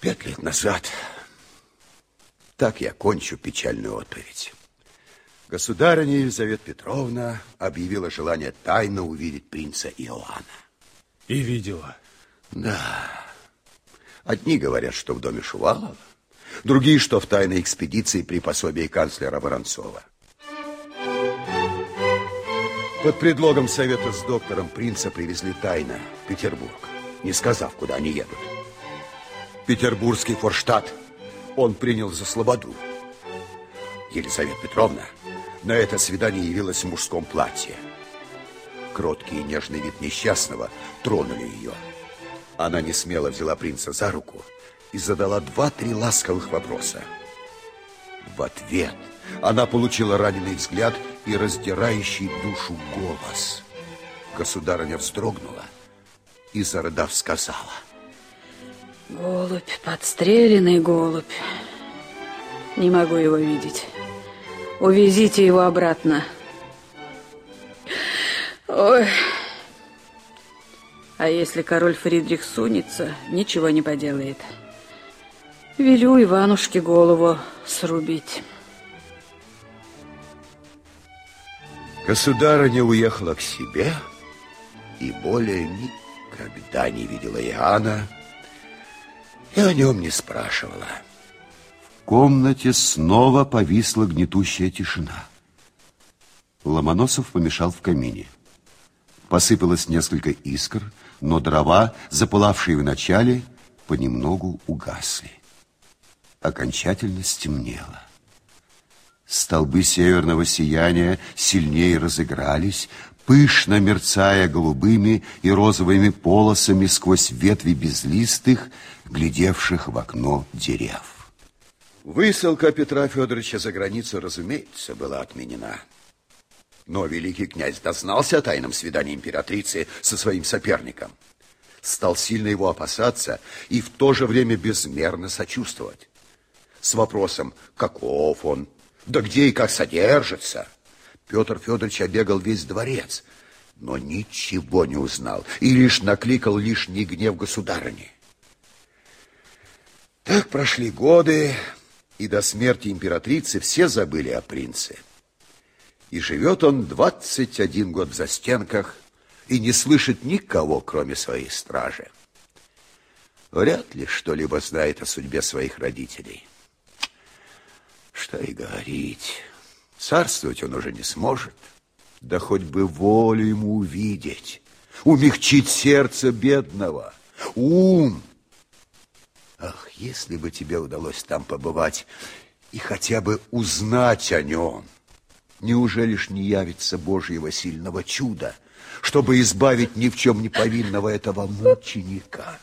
Пять лет назад так я кончу печальную отповедь. Государыня Елизавета Петровна объявила желание тайно увидеть принца Иоанна. И видела. Да. Одни говорят, что в доме Шувалова, другие, что в тайной экспедиции при пособии канцлера Воронцова. Под предлогом совета с доктором принца привезли тайно в Петербург, не сказав, куда они едут. Петербургский форштадт он принял за слободу. Елизавета Петровна на это свидание явилась в мужском платье. Кроткий и нежный вид несчастного тронули ее. Она не смело взяла принца за руку и задала два-три ласковых вопроса. В ответ она получила раненый взгляд и раздирающий душу голос. Государыня вздрогнула и, зарыдав, сказала. Голубь, подстреленный голубь. Не могу его видеть. Увезите его обратно. Ой... А если король Фридрих сунется, ничего не поделает. Велю Иванушке голову срубить. Государыня уехала к себе и более никогда не видела Иоанна и о нем не спрашивала. В комнате снова повисла гнетущая тишина. Ломоносов помешал в камине. Посыпалось несколько искр, но дрова, запылавшие в начале, понемногу угасли. Окончательно стемнело. Столбы северного сияния сильнее разыгрались, пышно мерцая голубыми и розовыми полосами сквозь ветви безлистых, глядевших в окно дерев. Высылка Петра Федоровича за границу, разумеется, была отменена. Но великий князь дознался о тайном свидании императрицы со своим соперником. Стал сильно его опасаться и в то же время безмерно сочувствовать. С вопросом, каков он, да где и как содержится. Петр Федорович обегал весь дворец, но ничего не узнал и лишь накликал лишний гнев государыни. Так прошли годы, и до смерти императрицы все забыли о принце. И живет он 21 год в застенках и не слышит никого, кроме своей стражи. Вряд ли что-либо знает о судьбе своих родителей. Что и говорить, царствовать он уже не сможет. Да хоть бы волю ему увидеть, умягчить сердце бедного, ум. Ах, если бы тебе удалось там побывать и хотя бы узнать о нем. Неужели ж не явится Божьего сильного чуда, чтобы избавить ни в чем не повинного этого мученика?